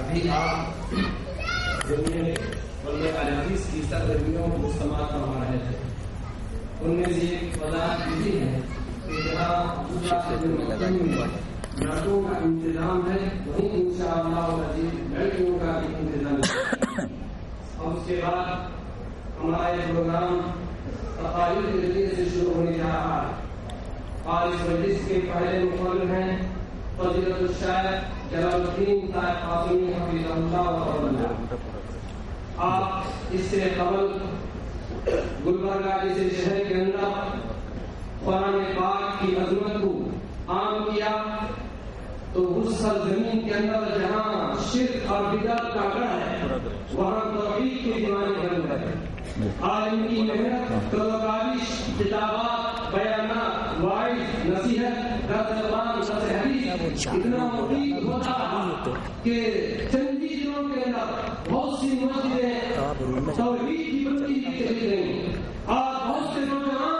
ابھی آپ ضروری الحدیث کی سرگرمیوں کو سماعت کروا رہے تھے، ان میں سے ایک وضاحت یہ ہے کہ جہاں لڑکوں کا انتظام ہے، وہیں ان شاء اللہ لڑکیوں کا بھی انتظام ہے۔ اور اس کے بعد ہمارا یہ پروگرام تقاریر کے ذریعے سے شروع ہونے جا رہا ہے۔ اور اس مجلس کے پہلے مقرر ہیں۔ فضیلت الشاعر جلال الدین طاہر قاسمی حفیظ اللہ آپ اس سے قبل گلبرگہ جیسے شہر کے اندر قرآن پاک کی عظمت کو عام کیا، تو اس سرزمین کے اندر جہاں شرک اور بدعت کا گڑھ ہے، وہاں توحید کے دیوانے بن گئے عالم کی محنت کاوش کتابات، بیانات وائز نصیحت درد زبان درد حدیث اتنا مفید ہوتا کہ چند دنوں کے اندر بہت سی مسجدیں توحید کی بندی کی چلی گئی اور بہت سے نوجوان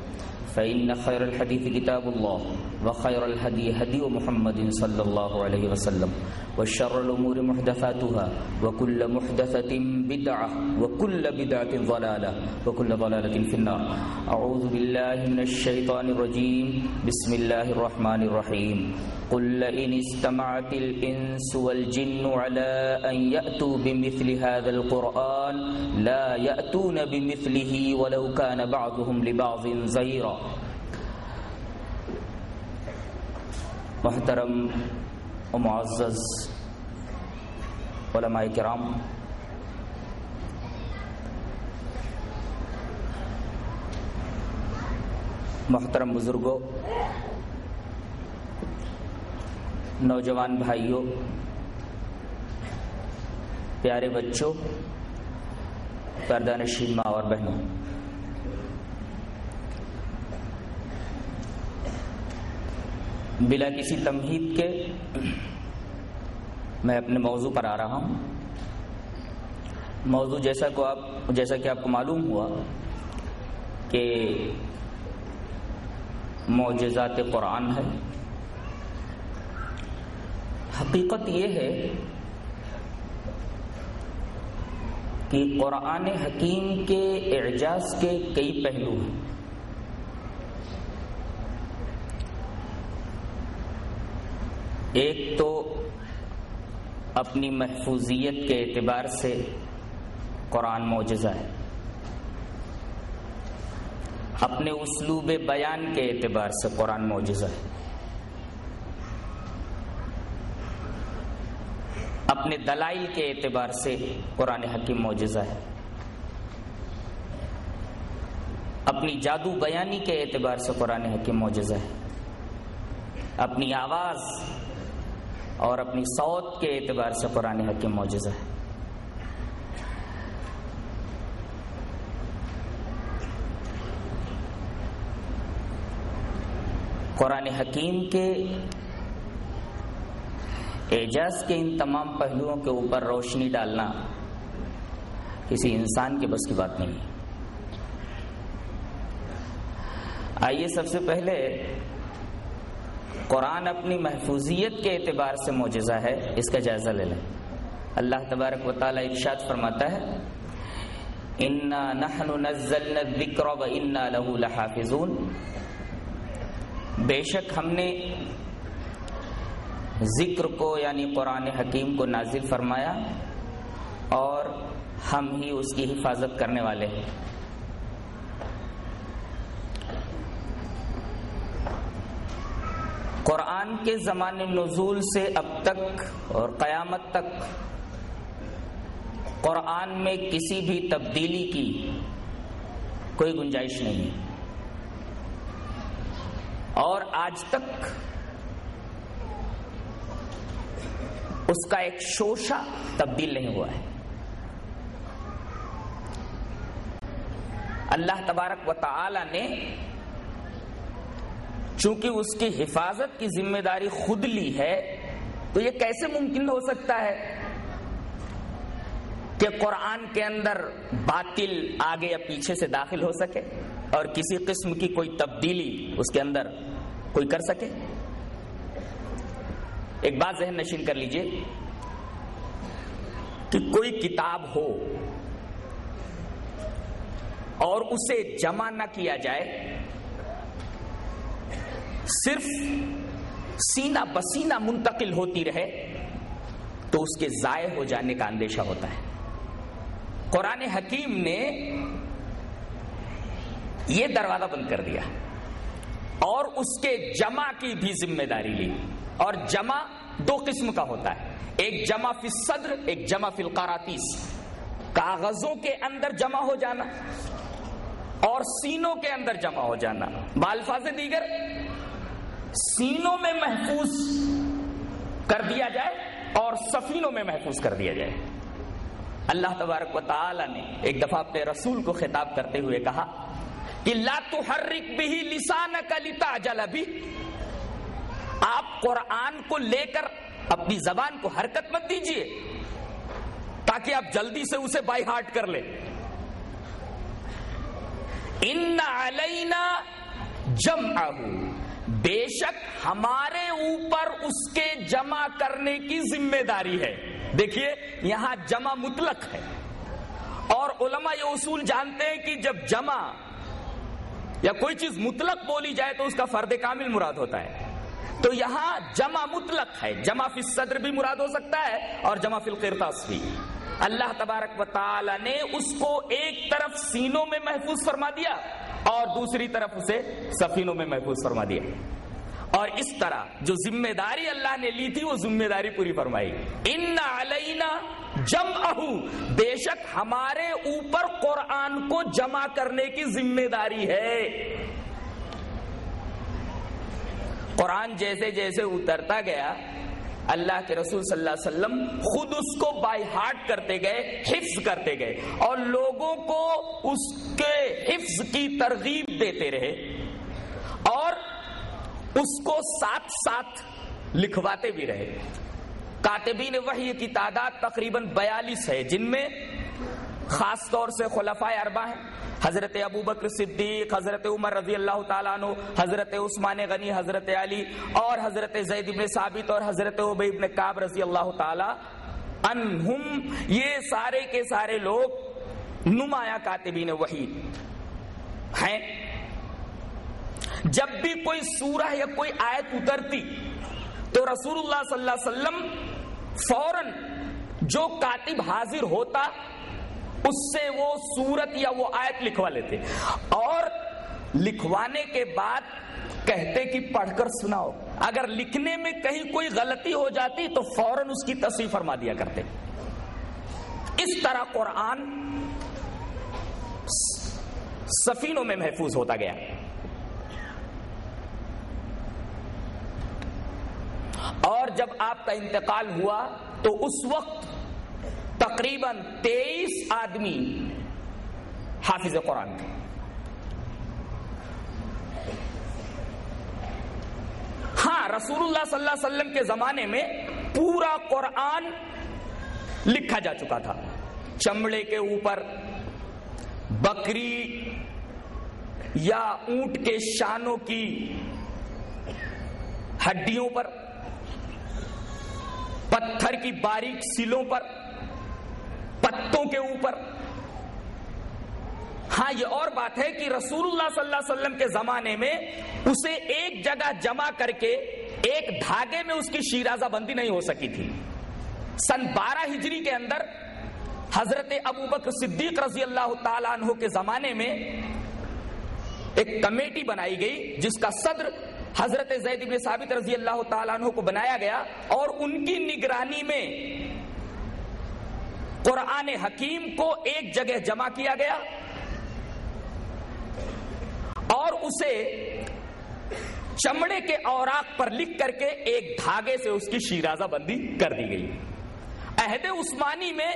فإن خير الحديث كتاب الله وخير الهدي هدي محمد صلى الله عليه وسلم. وشر الأمور محدثاتها وكل محدثة بدعة وكل بدعة ضلالة وكل ضلالة في النار. أعوذ بالله من الشيطان الرجيم. بسم الله الرحمن الرحيم. قل لئن استمعت الإنس والجن على أن يأتوا بمثل هذا القرآن لا يأتون بمثله ولو كان بعضهم لبعض زيرا. محترم و معزز علماء کرام محترم بزرگوں نوجوان بھائیوں پیارے بچوں پردانشین ماں اور بہنوں بلا کسی تمہید کے میں اپنے موضوع پر آ رہا ہوں۔ موضوع جیسا کو آپ جیسا کہ آپ کو معلوم ہوا کہ معجزات قرآن ہے۔ حقیقت یہ ہے کہ قرآن حکیم کے اعجاز کے کئی پہلو ہیں۔ ایک تو اپنی محفوظیت کے اعتبار سے قرآن معجزہ ہے۔ اپنے اسلوب بیان کے اعتبار سے قرآن معجزہ ہے۔ اپنے دلائل کے اعتبار سے قرآن حکیم معجزہ ہے۔ اپنی جادو بیانی کے اعتبار سے قرآن حکیم معجزہ ہے۔ اپنی آواز اور اپنی سوت کے اعتبار سے قرآن حکیم معجزہ ہے۔ قرآن حکیم کے اعجاز کے ان تمام پہلوؤں کے اوپر روشنی ڈالنا کسی انسان کے بس کی بات نہیں۔ ہے آئیے سب سے پہلے قرآن اپنی محفوظیت کے اعتبار سے معجزہ ہے، اس کا جائزہ لے لیں۔ اللہ تبارک و تعالیٰ ارشاد فرماتا ہے، انا نحن نزلنا الذکر و انا له لحافظون بے شک ہم نے ذکر کو یعنی قرآن حکیم کو نازل فرمایا اور ہم ہی اس کی حفاظت کرنے والے ہیں۔ قرآن کے زمان نزول سے اب تک اور قیامت تک قرآن میں کسی بھی تبدیلی کی کوئی گنجائش نہیں اور آج تک اس کا ایک شوشہ تبدیل نہیں ہوا ہے۔ اللہ تبارک و تعالی نے چونکہ اس کی حفاظت کی ذمہ داری خود لی ہے، تو یہ کیسے ممکن ہو سکتا ہے کہ قرآن کے اندر باطل آگے یا پیچھے سے داخل ہو سکے اور کسی قسم کی کوئی تبدیلی اس کے اندر کوئی کر سکے؟ ایک بات ذہن نشین کر لیجیے کہ کوئی کتاب ہو اور اسے جمع نہ کیا جائے صرف سینہ بسینہ منتقل ہوتی رہے تو اس کے ضائع ہو جانے کا اندیشہ ہوتا ہے۔ قرآن حکیم نے یہ دروازہ بند کر دیا اور اس کے جمع کی بھی ذمہ داری لی۔ اور جمع دو قسم کا ہوتا ہے۔ ایک جمع فی صدر ایک جمع فی القراتیس کاغذوں کے اندر جمع ہو جانا اور سینوں کے اندر جمع ہو جانا۔ بالفاظ دیگر سینوں میں محفوظ کر دیا جائے اور سفینوں میں محفوظ کر دیا جائے۔ اللہ تبارک و تعالی نے ایک دفعہ اپنے رسول کو خطاب کرتے ہوئے کہا کہ لا تحرک بھی لسان کا لتا جل بھی آپ قرآن کو لے کر اپنی زبان کو حرکت مت دیجیے تاکہ آپ جلدی سے اسے بائی ہارٹ کر لیں۔ ان علینا جم بے شک ہمارے اوپر اس کے جمع کرنے کی ذمہ داری ہے۔ دیکھیے، یہاں جمع مطلق ہے۔ اور علماء یہ اصول جانتے ہیں کہ جب جمع یا کوئی چیز مطلق بولی جائے تو اس کا فرد کامل مراد ہوتا ہے۔ تو یہاں جمع مطلق ہے۔ جمع فی صدر بھی مراد ہو سکتا ہے اور جمع فی القرطاس بھی۔ اللہ تبارک و تعالی نے اس کو ایک طرف سینوں میں محفوظ فرما دیا۔ اور دوسری طرف اسے سفینوں میں محفوظ فرما دیا۔ اور اس طرح جو ذمہ داری اللہ نے لی تھی، وہ ذمہ داری پوری فرمائی۔ ان علینا جم بے شک ہمارے اوپر قرآن کو جمع کرنے کی ذمہ داری ہے۔ قرآن جیسے جیسے اترتا گیا اللہ کے رسول صلی اللہ علیہ وسلم خود اس کو بائی ہارٹ کرتے گئے، حفظ کرتے گئے۔ اور لوگوں کو اس کے حفظ کی ترغیب دیتے رہے۔ اور اس کو ساتھ ساتھ لکھواتے بھی رہے۔ کاتبین وحی کی تعداد تقریباً بیالیس ہے، جن میں خاص طور سے خلفۂ اربا ہیں۔ حضرت ابو بکر صدیق، حضرت عمر رضی اللہ تعالیٰ عنہ، حضرت عثمان غنی، حضرت علی اور حضرت زید ابن ثابت اور حضرت عبی ابن کعب رضی اللہ تعالیٰ انہم یہ سارے کے سارے لوگ نمایاں کاتبین وحی ہیں۔ جب بھی کوئی سورہ یا کوئی آیت اترتی تو رسول اللہ صلی اللہ علیہ وسلم فوراً جو کاتب حاضر ہوتا اس سے وہ سورت یا وہ آیت لکھوا لیتے۔ اور لکھوانے کے بعد کہتے کہ پڑھ کر سناؤ۔ اگر لکھنے میں کہیں کوئی غلطی ہو جاتی تو فوراً اس کی تصویر فرما دیا کرتے۔ اس طرح قرآن سفینوں میں محفوظ ہوتا گیا۔ اور جب آپ کا انتقال ہوا تو اس وقت تقریباً تیئیس آدمی حافظ قرآن تھے ہاں رسول اللہ صلی اللہ علیہ وسلم کے زمانے میں پورا قرآن لکھا جا چکا تھا۔ چمڑے کے اوپر بکری یا اونٹ کے شانوں کی ہڈیوں پر، پتھر کی باریک سلوں پر کے اوپر۔ ہاں یہ اور بات ہے کہ رسول اللہ صلی اللہ علیہ وسلم کے زمانے میں اسے ایک جگہ جمع کر کے ایک دھاگے میں اس کی شیرازہ بندی نہیں ہو سکی تھی۔ سن بارہ ہجری کے اندر حضرت ابو بکر صدیق رضی اللہ تعالیٰ عنہ کے زمانے میں ایک کمیٹی بنائی گئی، جس کا صدر حضرت زید بن ثابت رضی اللہ تعالیٰ عنہ کو بنایا گیا اور ان کی نگرانی میں قرآن حکیم کو ایک جگہ جمع کیا گیا اور اسے چمڑے کے اوراق پر لکھ کر کے ایک دھاگے سے اس کی شیرازہ بندی کر دی گئی۔ عہد عثمانی میں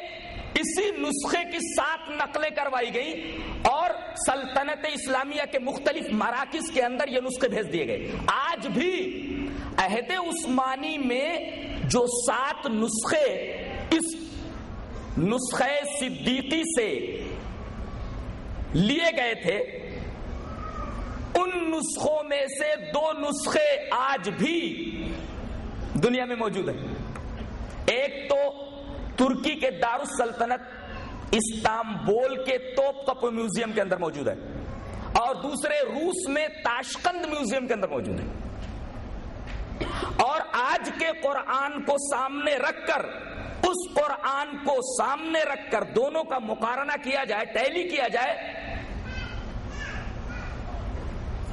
اسی نسخے کی سات نقلیں کروائی گئی اور سلطنت اسلامیہ کے مختلف مراکز کے اندر یہ نسخے بھیج دیے گئے۔ آج بھی عہد عثمانی میں جو سات نسخے اس نسخے صدیقی سے لیے گئے تھے، ان نسخوں میں سے دو نسخے آج بھی دنیا میں موجود ہیں۔ ایک تو ترکی کے دار السلطنت استانبول کے توپ کپ میوزیم کے اندر موجود ہے اور دوسرے روس میں تاشکند میوزیم کے اندر موجود ہے۔ اور آج کے قرآن کو سامنے رکھ کر اس قرآن کو سامنے رکھ کر دونوں کا مقارنہ کیا جائے، ٹیلی کیا جائے،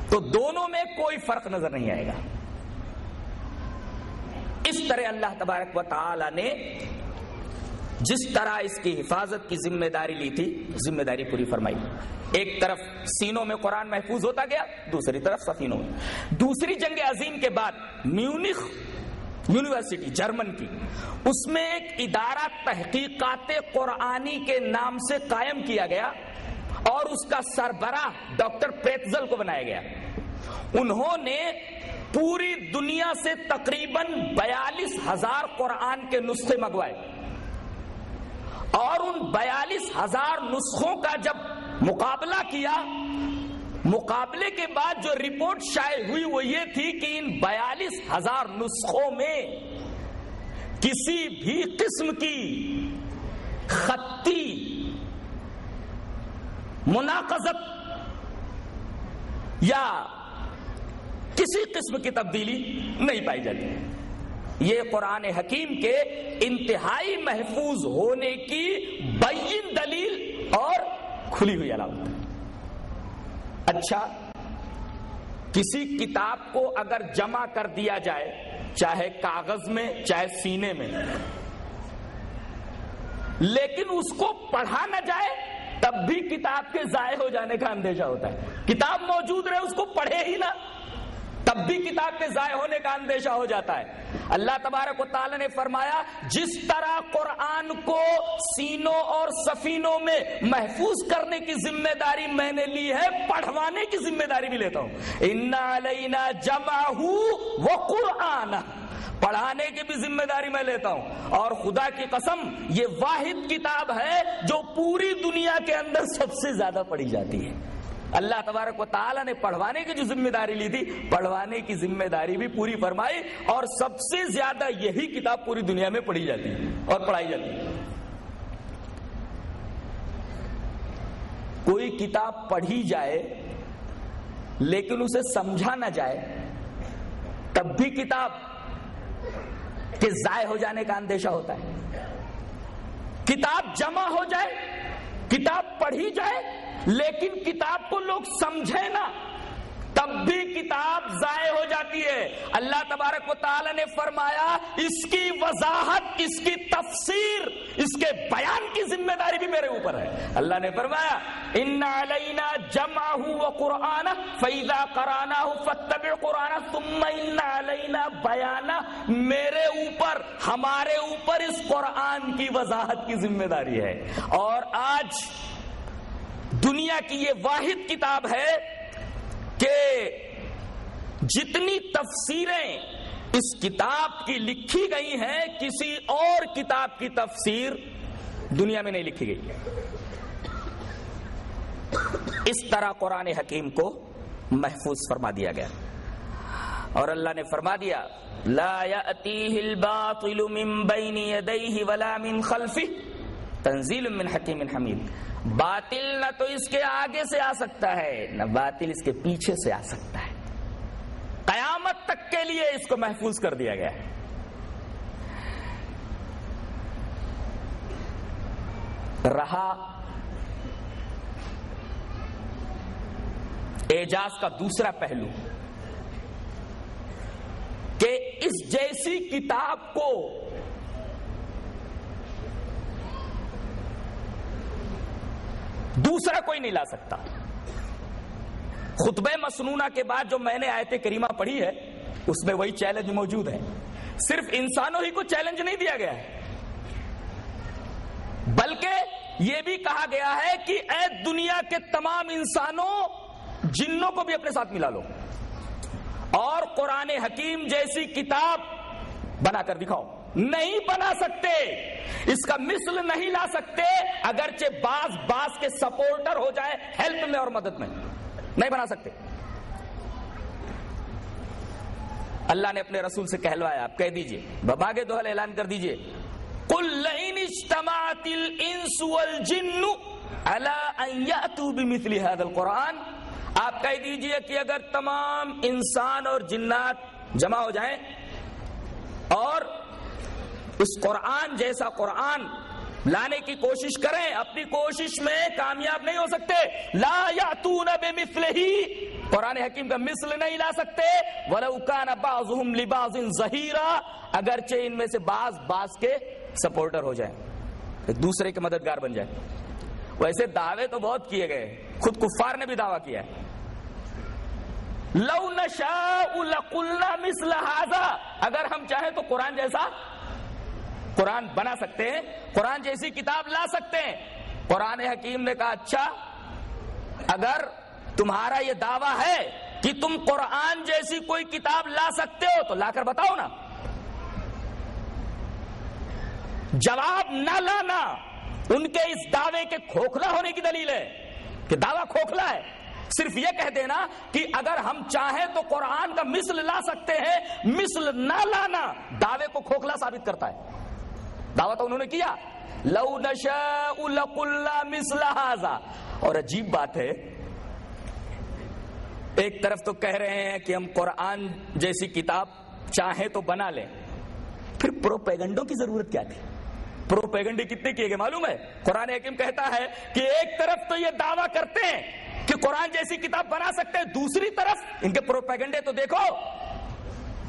تو دونوں میں کوئی فرق نظر نہیں آئے گا۔ اس طرح اللہ تبارک و تعالی نے جس طرح اس کی حفاظت کی ذمہ داری لی تھی، ذمہ داری پوری فرمائی۔ ایک طرف سینوں میں قرآن محفوظ ہوتا گیا، دوسری طرف سفینوں میں۔ دوسری جنگ عظیم کے بعد میونخ یونیورسٹی، جرمن کی۔ اس میں ایک ادارہ تحقیقات قرآنی کے نام سے قائم کیا گیا اور اس کا سربراہ ڈاکٹر پریتزل کو بنایا گیا۔ انہوں نے پوری دنیا سے تقریباً بیالیس ہزار قرآن کے نسخے منگوائے۔ اور ان بیالیس ہزار نسخوں کا جب مقابلہ کیا مقابلے کے بعد جو رپورٹ شائع ہوئی وہ یہ تھی کہ ان بیالیس ہزار نسخوں میں کسی بھی قسم کی خطی، مناقضت یا کسی قسم کی تبدیلی نہیں پائی جاتی۔ یہ قرآن حکیم کے انتہائی محفوظ ہونے کی بین دلیل اور کھلی ہوئی علامت اچھا کسی کتاب کو اگر جمع کر دیا جائے، چاہے کاغذ میں، چاہے سینے میں، لیکن اس کو پڑھا نہ جائے، تب بھی کتاب کے ضائع ہو جانے کا اندیشہ ہوتا ہے۔ کتاب موجود رہے، اس کو پڑھے ہی نہ، تب بھی کتاب کے ضائع ہونے کا اندیشہ ہو جاتا ہے۔ اللہ تبارک و تعالی نے فرمایا، جس طرح قرآن کو سینوں اور سفینوں میں محفوظ کرنے کی ذمہ داری میں نے لی ہے، پڑھوانے کی ذمہ داری بھی لیتا ہوں۔ انا جمع وہ قرآن پڑھانے کی بھی ذمہ داری میں لیتا ہوں۔ اور خدا کی قسم، یہ واحد کتاب ہے جو پوری دنیا کے اندر سب سے زیادہ پڑھی جاتی ہے۔ اللہ تبارک و تعالیٰ نے پڑھوانے کی جو ذمہ داری لی تھی، پڑھوانے کی ذمہ داری بھی پوری فرمائی اور سب سے زیادہ یہی کتاب پوری دنیا میں پڑھی جاتی ہے اور پڑھائی جاتی۔ ہے کوئی کتاب پڑھی جائے لیکن اسے سمجھا نہ جائے، تب بھی کتاب کے ضائع ہو جانے کا اندیشہ ہوتا ہے۔ کتاب جمع ہو جائے، کتاب پڑھی جائے، لیکن کتاب کو لوگ سمجھے نا تب بھی کتاب ضائع ہو جاتی ہے۔ اللہ تبارک و تعالی نے فرمایا، اس کی وضاحت، اس کی تفسیر، اس کے بیان کی ذمہ داری بھی میرے اوپر ہے۔ اللہ نے فرمایا، ان علینا جمع و قرآن فیضا کرانا فتب قرآن تم ان علینا بیانا میرے اوپر، ہمارے اوپر اس قرآن کی وضاحت کی ذمہ داری ہے۔ اور آج دنیا کی یہ واحد کتاب ہے کہ جتنی تفسیریں اس کتاب کی لکھی گئی ہیں، کسی اور کتاب کی تفسیر دنیا میں نہیں لکھی گئی۔ اس طرح قرآن حکیم کو محفوظ فرما دیا گیا۔ اور اللہ نے فرما دیا، لا يأتيه الباطل من بين يديه ولا من خلفه تنزیل من حکیم حمید۔ باطل نہ تو اس کے آگے سے آ سکتا ہے، نہ باطل اس کے پیچھے سے آ سکتا ہے۔ قیامت تک کے لیے اس کو محفوظ کر دیا گیا۔ ہے رہا اعجاز کا دوسرا پہلو کہ اس جیسی کتاب کو دوسرا کوئی نہیں لا سکتا۔ خطبہ مسنونہ کے بعد جو میں نے آیت کریمہ پڑھی ہے، اس میں وہی چیلنج موجود ہے۔ صرف انسانوں ہی کو چیلنج نہیں دیا گیا ہے۔ بلکہ یہ بھی کہا گیا ہے کہ اے دنیا کے تمام انسانوں، جنوں کو بھی اپنے ساتھ ملا لو۔ اور قرآن حکیم جیسی کتاب بنا کر دکھاؤ۔ نہیں بنا سکتے۔ اس کا مثل نہیں لا سکتے، اگرچہ باز باز کے سپورٹر ہو جائے ہیلپ میں اور مدد میں۔ نہیں بنا سکتے۔ اللہ نے اپنے رسول سے کہلوایا، آپ کہہ دیجیے بباگے دوہل اعلان کر دیجیے۔ قل لئن اجتماعت الانس والجن على ان یاتوا بمثل هذا القرآن۔ آپ کہہ دیجیے کہ اگر تمام انسان اور جنات جمع ہو جائیں اور اس قرآن جیسا قرآن لانے کی کوشش کریں، اپنی کوشش میں کامیاب نہیں ہو سکتے۔ لا یاتون بمثلہ۔ قرآن حکیم کا مثل نہیں لا سکتے۔ ولو کان بعضهم لبعض ظہیرا۔ اگرچہ ان میں سے بعض بعض کے سپورٹر ہو جائیں۔ ایک دوسرے کے مددگار بن جائے ویسے دعوے تو بہت کیے گئے۔ خود کفار نے بھی دعویٰ کیا ہے۔ لو نشاء لقلنا مثل هذا۔ اگر ہم چاہیں تو قرآن جیسا قرآن بنا سکتے ہیں، قرآن جیسی کتاب لا سکتے ہیں۔ قرآن حکیم نے کہا اچھا اگر تمہارا یہ دعویٰ ہے کہ تم قرآن جیسی کوئی کتاب لا سکتے ہو، تو لا کر بتاؤ نا۔ جواب نہ لانا، ان کے اس دعوے کے کھوکھلا ہونے کی دلیل ہے کہ دعویٰ کھوکھلا ہے۔ صرف یہ کہہ دینا کہ اگر ہم چاہیں تو قرآن کا مثل لا سکتے ہیں، مثل نہ لانا دعوے کو کھوکھلا ثابت کرتا ہے۔ دعویٰ تو انہوں نے کیا۔ لو نشاء لقلنا مثل هذا۔ اور عجیب بات ہے، ایک طرف تو کہہ رہے ہیں کہ ہم قرآن جیسی کتاب چاہیں تو بنا لیں۔ پھر پروپیگنڈوں کی ضرورت کیا تھی؟ پروپیگنڈے کتنے کیے گئے معلوم ہے؟ قرآن حکیم کہتا ہے کہ ایک طرف تو یہ دعویٰ کرتے ہیں کہ قرآن جیسی کتاب بنا سکتے ہیں، دوسری طرف ان کے پروپیگنڈے تو دیکھو۔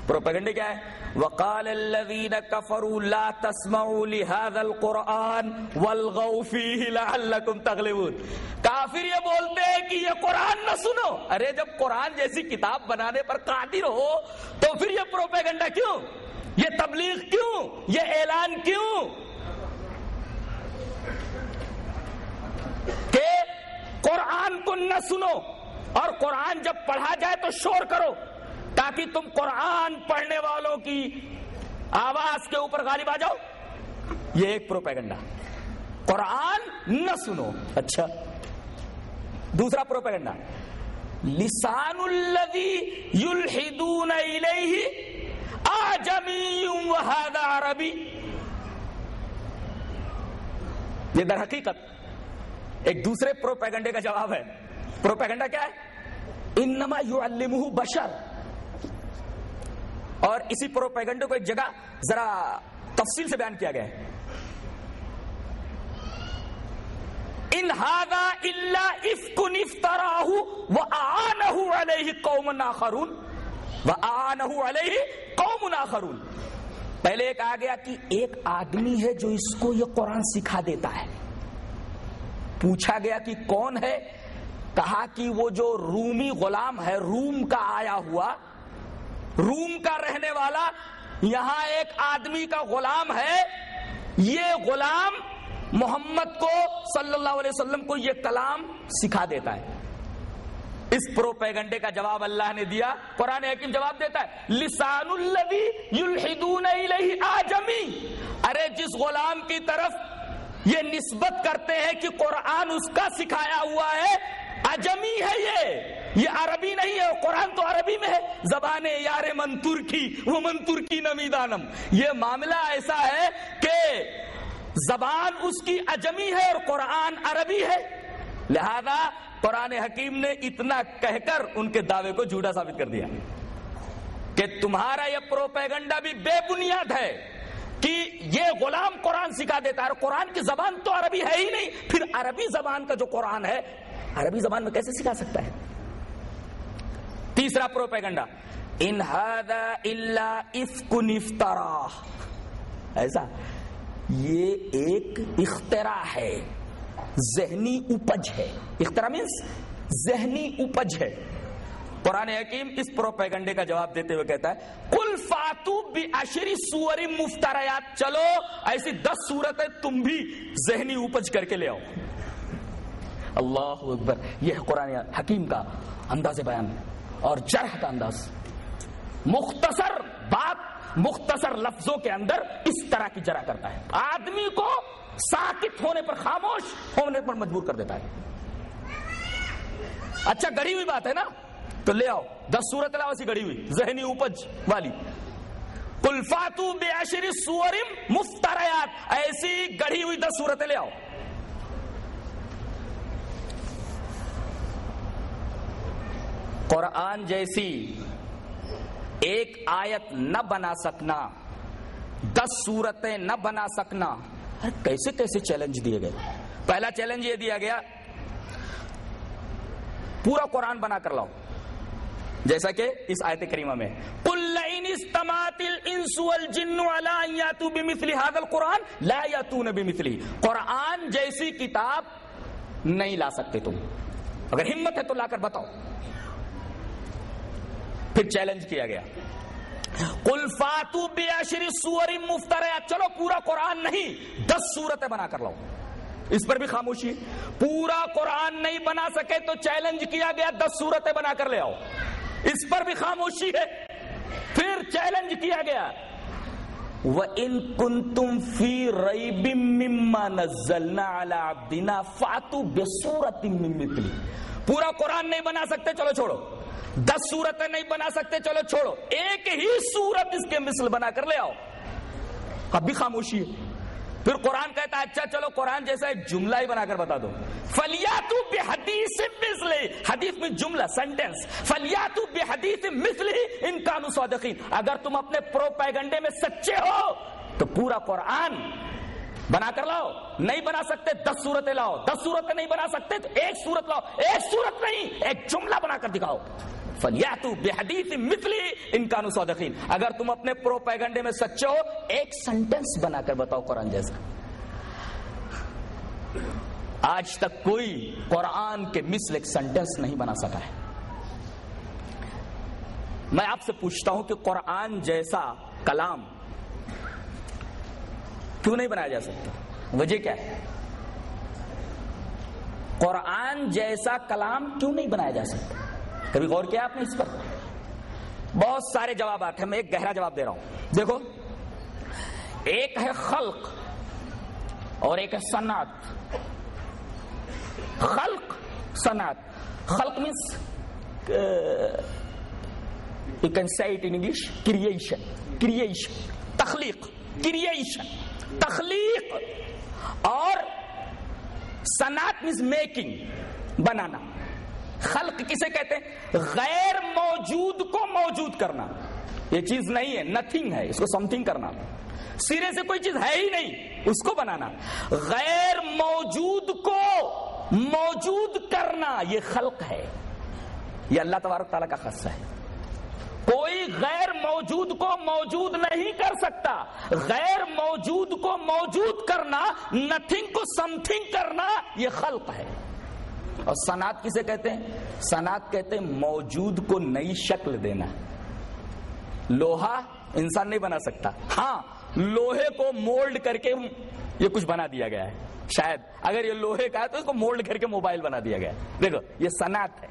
پروپیگنڈے کیا ہے؟ وقال الذين كفروا لا تسمعوا لهذا القرآن والغوا فيه لعلكم تغلبون۔ کافر یہ بولتے ہیں کہ یہ قرآن نہ سنو۔ ارے جب قرآن جیسی کتاب بنانے پر قادر ہو، تو پھر یہ پروپیگنڈا کیوں؟ یہ تبلیغ کیوں؟ یہ اعلان کیوں؟ کہ قرآن کو نہ سنو اور قرآن جب پڑھا جائے تو شور کرو۔ تاکہ تم قرآن پڑھنے والوں کی آواز کے اوپر غالب آ جاؤ۔ یہ ایک پروپیگنڈا۔ قرآن نہ سنو۔ اچھا۔ دوسرا پروپیگنڈا۔ لسان الذی یلحدون الیہ آجمی عربی۔ یہ در حقیقت ایک دوسرے پروپیگنڈے کا جواب ہے۔ پروپیگنڈا کیا ہے؟ انما یعلمہ بشر۔ اور اسی پروپیگنڈے کو ایک جگہ ذرا تفصیل سے بیان کیا گیا ہے۔ ان هذا الا افك افتراه قوم اخرون واعانه عليه قوم پہلے ایک آ گیا کہ ایک آدمی ہے جو اس کو یہ قرآن سکھا دیتا ہے۔ پوچھا گیا کہ کون ہے؟ کہا کہ وہ جو رومی غلام ہے، روم کا آیا ہوا روم کا رہنے والا، یہاں ایک آدمی کا غلام ہے۔ یہ غلام محمد کو صلی اللہ علیہ وسلم کو یہ کلام سکھا دیتا ہے۔ اس پروپیگنڈے کا جواب اللہ نے دیا۔ قرآن حکیم جواب دیتا ہے۔ لسان الذی یلحدون الیہ آجمی۔ ارے، جس غلام کی طرف یہ نسبت کرتے ہیں کہ قرآن اس کا سکھایا ہوا ہے اجمی ہے یہ۔ یہ عربی نہیں ہے، قرآن تو عربی میں ہے۔ زبان یار من ترکی وہ من ترکی نمیدانم یہ معاملہ ایسا ہے کہ زبان اس کی اجمی ہے اور قرآن عربی ہے۔ لہذا قرآن حکیم نے اتنا کہہ کر ان کے دعوے کو جھوٹا ثابت کر دیا کہ تمہارا یہ پروپیگنڈا بھی بے بنیاد ہے کہ یہ غلام قرآن سکھا دیتا ہے قرآن کی زبان تو عربی ہے ہی نہیں۔ پھر عربی زبان کا جو قرآن ہے، عربی زبان میں کیسے سکھا سکتا ہے؟ تیسرا پروپیگنڈا۔ ان افترا ایسا؟ یہ ایک اختراع ہے۔ ذہنی اپج ہے۔ اختراع مینس ذہنی اپج ہے۔ قرآن حکیم اس پروپیگنڈے کا جواب دیتے ہوئے کہتا ہے کل فاتو بھی اشری سوری مفتریات۔ چلو، ایسی دس صورتیں تم بھی ذہنی اپج کر کے لے آؤ۔ اللہ اکبر، یہ قرآن حکیم کا انداز بیان۔ اور جرح کا انداز۔ مختصر بات مختصر لفظوں کے اندر اس طرح کی جرح کرتا ہے۔ آدمی کو ساکت ہونے پر خاموش ہونے پر مجبور کر دیتا ہے۔ اچھا گڑی ہوئی بات ہے نا؟ تو لے آؤ، دس سورت لاؤ ایسی گڑی ہوئی، ذہنی اپج والی۔ کلفاتو بے عشری سورم مفتریات ایسی گڑی ہوئی دس سورتیں لے آؤ۔ قرآن جیسی ایک آیت نہ بنا سکنا، دس صورتیں نہ بنا سکنا کیسے کیسے چیلنج دیے گئے؟ پہلا چیلنج یہ دیا گیا، پورا قرآن بنا کر لاؤ۔ جیسا کہ اس آیت کریمہ میں قرآن لا یاتون بمثلی۔ قرآن جیسی کتاب نہیں لا سکتے تم۔ اگر ہمت ہے تو لا کر بتاؤ۔ پھر چیلنج کیا گیا۔ کل فاتو بیاشری سوری مفتر چلو پورا قرآن نہیں، دس صورتیں بنا کر لاؤ۔ اس پر بھی خاموشی۔ پورا قرآن نہیں بنا سکے تو چیلنج کیا گیا، دس صورتیں بنا کر لے آؤ۔ اس پر بھی خاموشی ہے۔ پھر چیلنج کیا گیا۔ وہ ان کن تم فی رئی مما نزلنا فاتو بے سورت پورا قرآن نہیں بنا سکتے، چلو چھوڑو۔ دس صورتیں نہیں بنا سکتے، چلو چھوڑو۔ ایک ہی صورت اس کے مثل بنا کر لے آؤ۔ اب بھی خاموشی ہے۔ پھر قرآن کہتا ہے اچھا چلو قرآن جیسا ایک جملہ ہی بنا کر بتا دو۔ فلیاتو بے حدیث مثل حدیث میں جملہ سینٹینس فلیاتو بے حدیث مثل انکان صادقین۔ اگر تم اپنے پروپیگنڈے میں سچے ہو، تو پورا قرآن بنا کر لاؤ۔ نہیں بنا سکتے، دس صورتیں لاؤ۔ دس صورتیں نہیں بنا سکتے، تو ایک صورت لاؤ۔ ایک صورت نہیں، ایک جملہ بنا کر دکھاؤ۔ فلیاتو بے حدیث مثلی ان کانو صادقین اگر تم اپنے پروپیگنڈے میں سچے ہو، ایک سنٹنس بنا کر بتاؤ قرآن جیسا۔ آج تک کوئی قرآن کے مثل ایک سنٹنس نہیں بنا سکا ہے۔ میں آپ سے پوچھتا ہوں کہ قرآن جیسا کلام کیوں نہیں بنایا جا سکتا؟ وجہ کیا ہے؟ قرآن جیسا کلام کیوں نہیں بنایا جا سکتا؟ کبھی غور کیا آپ نے اس پر؟ بہت سارے جوابات ہیں، میں ایک گہرا جواب دے رہا ہوں۔ دیکھو، ایک ہے خلق اور ایک ہے صنعت۔ خلق صنعت۔ خلق means you can see it English creation creation تخلیق. کریشن تخلیق اور صنعت مینس میکنگ بنانا۔ خلق کسے کہتے ہیں؟ غیر موجود کو موجود کرنا۔ یہ چیز نہیں ہے نتھنگ ہے، اس کو سم تھنگ کرنا۔ سرے سے کوئی چیز ہے ہی نہیں، اس کو بنانا۔ غیر موجود کو موجود کرنا، یہ خلق ہے۔ یہ اللہ تبارک تعالیٰ کا خصہ ہے۔ کوئی غیر موجود کو موجود نہیں کر سکتا۔ غیر موجود کو موجود کرنا نتھنگ کو سم تھنگ کرنا، یہ خلق ہے۔ اور صنعت کسے کہتے ہیں؟ صنعت کہتے ہیں موجود کو نئی شکل دینا۔ لوہا انسان نہیں بنا سکتا۔ ہاں لوہے کو مولڈ کر کے یہ کچھ بنا دیا گیا ہے۔ شاید اگر یہ لوہے کا ہے تو اس کو مولڈ کر کے موبائل بنا دیا گیا ہے۔ دیکھو، یہ صنعت ہے۔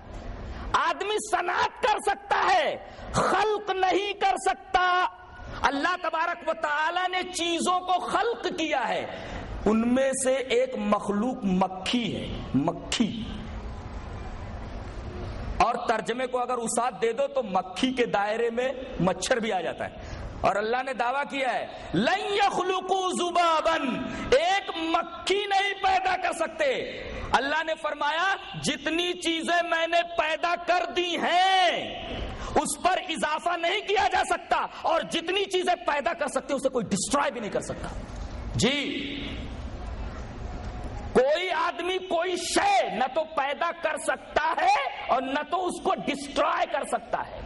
آدمی صنعت کر سکتا ہے، خلق نہیں کر سکتا۔ اللہ تبارک و تعالی نے چیزوں کو خلق کیا ہے۔ ان میں سے ایک مخلوق مکھی ہے، مکھی۔ اور ترجمے کو اگر اسات دے دو تو مکھی کے دائرے میں مچھر بھی آ جاتا ہے۔ اور اللہ نے دعویٰ کیا ہے، لن زبابن ایک مکھی نہیں پیدا کر سکتے۔ اللہ نے فرمایا، جتنی چیزیں میں نے پیدا کر دی ہیں، اس پر اضافہ نہیں کیا جا سکتا۔ اور جتنی چیزیں پیدا کر سکتے، اسے کوئی ڈسٹرائے بھی نہیں کر سکتا۔ جی۔ کوئی آدمی کوئی شے نہ تو پیدا کر سکتا ہے اور نہ تو اس کو ڈسٹرائے کر سکتا ہے۔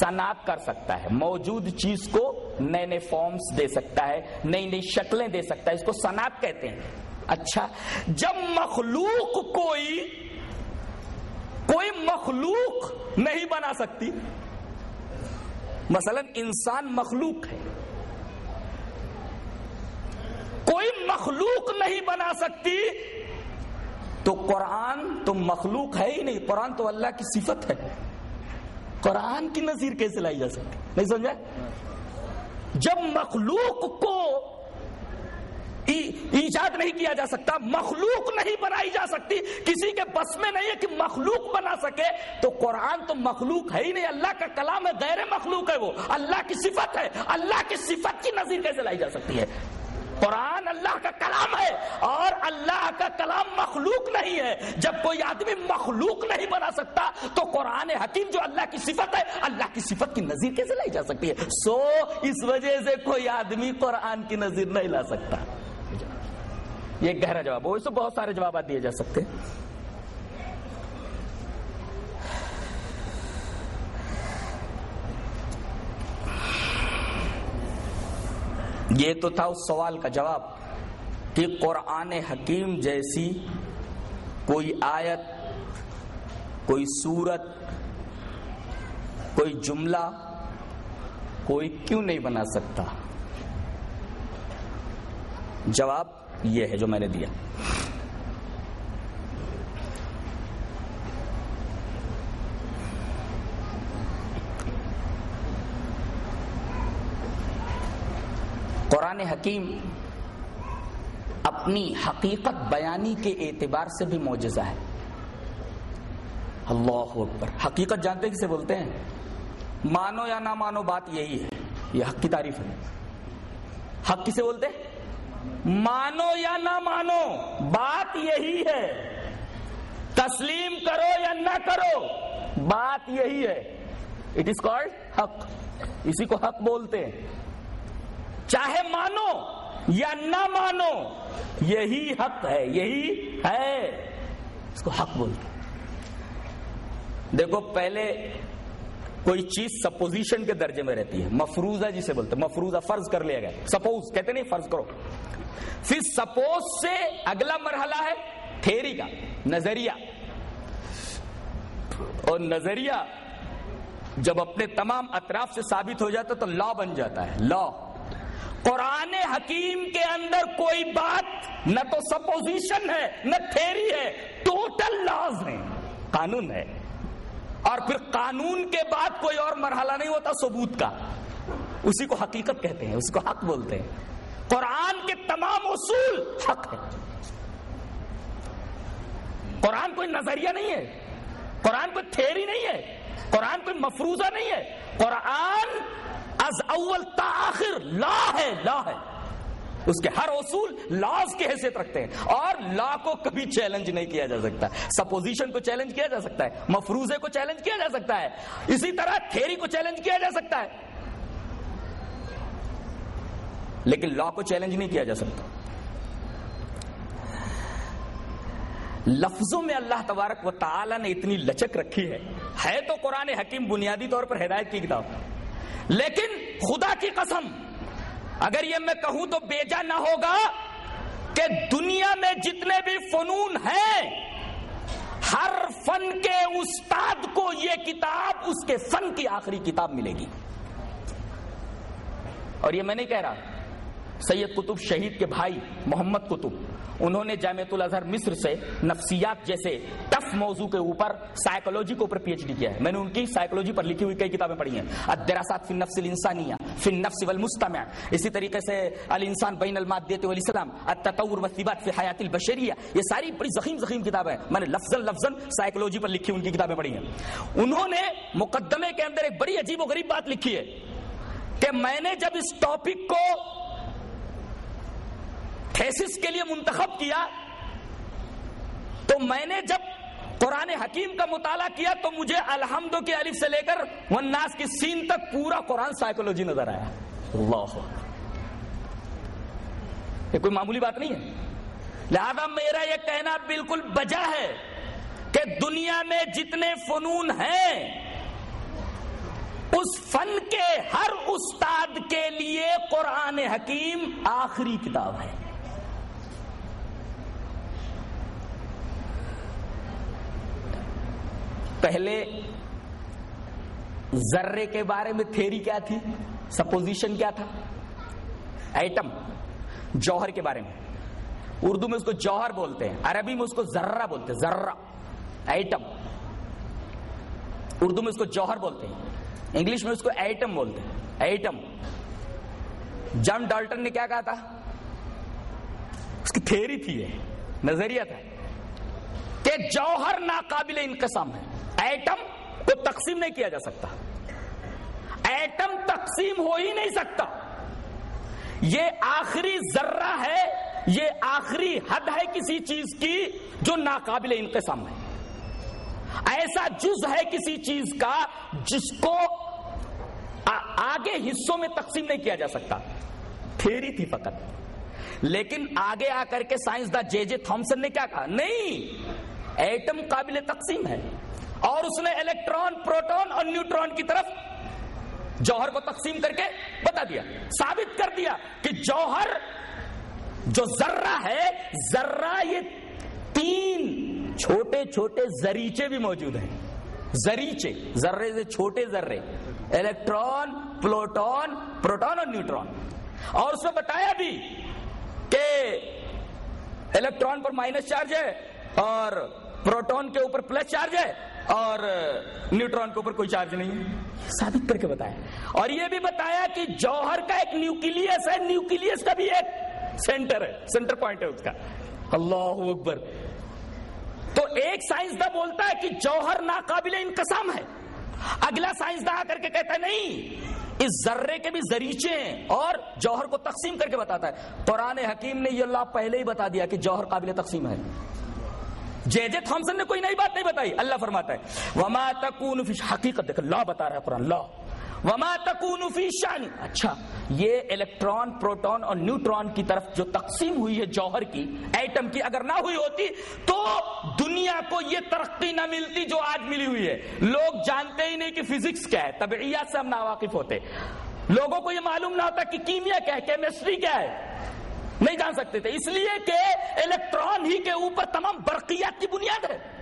صنعت کر سکتا ہے۔ موجود چیز کو نئے نئے فارمز دے سکتا ہے، نئی نئی شکلیں دے سکتا ہے، اس کو صنعت کہتے ہیں۔ اچھا جب مخلوق کوئی کوئی مخلوق نہیں بنا سکتی، مثلا انسان مخلوق ہے۔ کوئی مخلوق نہیں بنا سکتی تو قرآن تو مخلوق ہے ہی نہیں، قرآن تو اللہ کی صفت ہے۔ قرآن کی نظیر کیسے لائی جا سکتی؟ نہیں سمجھا؟ جب مخلوق کو ایجاد نہیں کیا جا سکتا، مخلوق نہیں بنائی جا سکتی، کسی کے بس میں نہیں ہے کہ مخلوق بنا سکے، تو قرآن تو مخلوق ہے ہی نہیں۔ اللہ کا کلام ہے، غیر مخلوق ہے وہ۔ اللہ کی صفت ہے۔ اللہ کی صفت کی نظیر کیسے لائی جا سکتی ہے؟ قرآن اللہ کا کلام ہے اور اللہ کا کلام مخلوق نہیں ہے۔ جب کوئی آدمی مخلوق نہیں بنا سکتا، تو قرآن حکیم جو اللہ کی صفت ہے، اللہ کی صفت کی نظیر کیسے لائی جا سکتی ہے؟ سو اس وجہ سے کوئی آدمی قرآن کی نظیر نہیں لا سکتا۔ یہ گہرا جواب وہ بہت سارے جوابات دیے جا سکتے یہ تو تھا اس سوال کا جواب۔ کہ قرآن حکیم جیسی کوئی آیت، کوئی صورت، کوئی جملہ کوئی کیوں نہیں بنا سکتا؟ جواب یہ ہے جو میں نے دیا۔ قرآن حکیم اپنی حقیقت بیانی کے اعتبار سے بھی معجزہ ہے۔ اللہ اکبر۔ حقیقت جانتے کسے بولتے ہیں؟ مانو یا نہ مانو بات یہی ہے۔ یہ حق کی تعریف ہے۔ حق کسے بولتے مانو یا نہ مانو بات یہی ہے۔ تسلیم کرو یا نہ کرو بات یہی ہے۔ اٹ از کالڈ حق۔ اسی کو حق بولتے ہیں۔ چاہے مانو یا نہ مانو، یہی حق ہے، یہی ہے۔ اس کو حق بولتے دیکھو، پہلے کوئی چیز سپوزیشن کے درجے میں رہتی ہے۔ مفروضہ جسے بولتے مفروضہ فرض کر لیا گیا۔ سپوز کہتے نہیں، فرض کرو۔ پھر سپوز سے اگلا مرحلہ ہے تھیری کا، نظریہ۔ اور نظریہ جب اپنے تمام اطراف سے ثابت ہو جاتا تو لا بن جاتا ہے۔ لا قرآن حکیم کے اندر کوئی بات نہ تو سپوزیشن ہے، نہ تھیری ہے ٹوٹل لاز ہے قانون ہے۔ اور پھر قانون کے بعد کوئی اور مرحلہ نہیں ہوتا ثبوت کا۔ اسی کو حقیقت کہتے ہیں، اس کو حق بولتے ہیں۔ قرآن کے تمام اصول حق ہے قرآن کوئی نظریہ نہیں ہے، قرآن کوئی تھیری نہیں ہے، قرآن کوئی مفروضہ نہیں ہے۔ قرآن از اول تا آخر لا ہے لا ہے۔ اس کے ہر اصول لاز کی حیثیت رکھتے ہیں۔ اور لا کو کبھی چیلنج نہیں کیا جا سکتا۔ سپوزیشن کو چیلنج کیا جا سکتا ہے۔ مفروضے کو چیلنج کیا جا سکتا ہے۔ اسی طرح تھیری کو چیلنج کیا جا سکتا ہے۔ لیکن لا کو چیلنج نہیں کیا جا سکتا۔ لفظوں میں اللہ تبارک و تعالی نے اتنی لچک رکھی ہے۔ ہے تو قرآن حکیم بنیادی طور پر ہدایت کی کتاب۔ لیکن خدا کی قسم، اگر یہ میں کہوں تو بیجا نہ ہوگا کہ دنیا میں جتنے بھی فنون ہیں، ہر فن کے استاد کو یہ کتاب اس کے فن کی آخری کتاب ملے گی۔ اور یہ میں نہیں کہہ رہا، سید قطب شہید کے بھائی، محمد قطب۔ انہوں نے جامعت الازہر مصر سے نفسیات جیسے ٹف موضوع کے اوپر سائیکولوجی کے اوپر پی ایچ ڈی کیا ہے۔ میں نے ان کی سائیکولوجی پر لکھی ہوئی کئی کتابیں پڑھی ہیں۔ الدراسات فی النفس الانسانیہ، فی النفس والمستمع۔ اسی طریقے سے الانسان بین المادیت والاسلام، التطور والثبات فی حیات البشریہ۔ یہ ساری بڑی زخیم زخیم کتابیں ہیں۔ میں نے لفظا لفظا سائیکولوجی پر لکھی ان کی کتابیں پڑھی ہیں۔ انہوں نے مقدمے کے اندر ایک بڑی عجیب و غریب بات لکھی ہے کہ میں نے جب اس ٹاپک کو تھیسس کے لیے منتخب کیا، تو میں نے جب قرآن حکیم کا مطالعہ کیا تو مجھے الحمد کی الف سے لے کر والناس کی سین تک پورا قرآن سائیکولوجی نظر آیا۔ اللہ یہ کوئی معمولی بات نہیں ہے۔ لہذا میرا یہ کہنا بالکل بجا ہے کہ دنیا میں جتنے فنون ہیں، اس فن کے ہر استاد کے لیے قرآن حکیم آخری کتاب ہے۔ پہلے ذرے کے بارے میں تھیری کیا تھی؟ سپوزیشن کیا تھا؟ ایٹم جوہر کے بارے میں۔ اردو میں اس کو جوہر بولتے ہیں، عربی میں اس کو ذرہ بولتے ہیں، ذرہ۔ ایٹم اردو میں اس کو جوہر بولتے ہیں۔ انگلش میں اس کو ایٹم بولتے ہیں۔ ایٹم جان ڈالٹن نے کیا کہا تھا؟ اس کی تھیری تھی یہ، نظریہ تھا کہ جوہر ناقابل انقسام ہے۔ ایٹم کو تقسیم نہیں کیا جا سکتا۔ ایٹم تقسیم ہو ہی نہیں سکتا۔ یہ آخری ذرہ ہے، یہ آخری حد ہے کسی چیز کی جو ناقابل انقسام ہے۔ ایسا جز ہے کسی چیز کا جس کو آگے حصوں میں تقسیم نہیں کیا جا سکتا۔ تھیری تھی فقط۔ لیکن آگے آ کر کے سائنسداں جے جے تھامسن نے کیا کہا؟ نہیں، ایٹم قابل تقسیم ہے۔ اور اس نے الیکٹران، پروٹون اور نیوٹرون کی طرف جوہر کو تقسیم کر کے بتا دیا۔ ثابت کر دیا کہ جوہر جو ذرہ ہے، ذرہ یہ تین چھوٹے چھوٹے زریچے بھی موجود ہیں۔ زریچے، ذرے سے چھوٹے ذرے۔ الیکٹران پلوٹون پروٹون اور نیوٹرون اور اس میں بتایا بھی کہ الیکٹران پر مائنس چارج ہے اور پروٹون کے اوپر پلس چارج ہے۔ اور نیوٹرون کے اوپر کوئی چارج نہیں ہے۔ ثابت کر کے بتایا۔ اور یہ بھی بتایا کہ جوہر کا ایک نیوکلیس ہے نیوکلیس کا بھی ایک سینٹر ہے، سینٹر پوائنٹ ہے اس کا۔ اللہ اکبر۔ تو ایک سائنسداں بولتا ہے کہ جوہر ناقابل انقسام ہے۔ اگلا سائنسداں آ کر کے کہتا ہے، نہیں، اس ذرے کے بھی ذریچے ہیں۔ اور جوہر کو تقسیم کر کے بتاتا ہے۔ قرآن حکیم نے یہ اللہ پہلے ہی بتا دیا کہ جوہر قابل تقسیم ہے۔ جے جے تھامسن نے کوئی نئی بات نہیں بتائی۔ اللہ فرماتا ہے، وما تکون فی حقیقت دیکھ لا بتا رہا ہے قرآن، لا۔ وما تکون فی شان اچھا یہ الیکٹران، پروٹون اور نیوٹرون کی طرف جو تقسیم ہوئی ہے جوہر کی، ایٹم کی، اگر نہ ہوئی ہوتی تو دنیا کو یہ ترقی نہ ملتی جو آج ملی ہوئی ہے۔ لوگ جانتے ہی نہیں کہ فزکس کیا ہے، طبعیات سے ہم ناواقف ہوتے۔ لوگوں کو یہ معلوم نہ ہوتا کہ کیمیا کیا ہے، کیمسٹری کیا ہے۔ نہیں جان سکتے تھے۔ اس لیے کہ الیکٹران ہی کے اوپر تمام برقیات کی بنیاد ہے۔